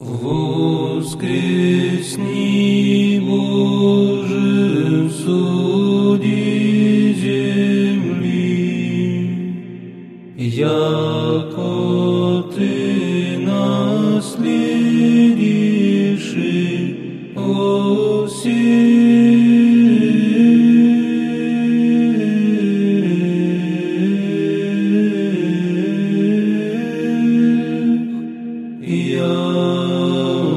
Воскресни, Боже, в суде земли, яко Ты наследишь все Yeah.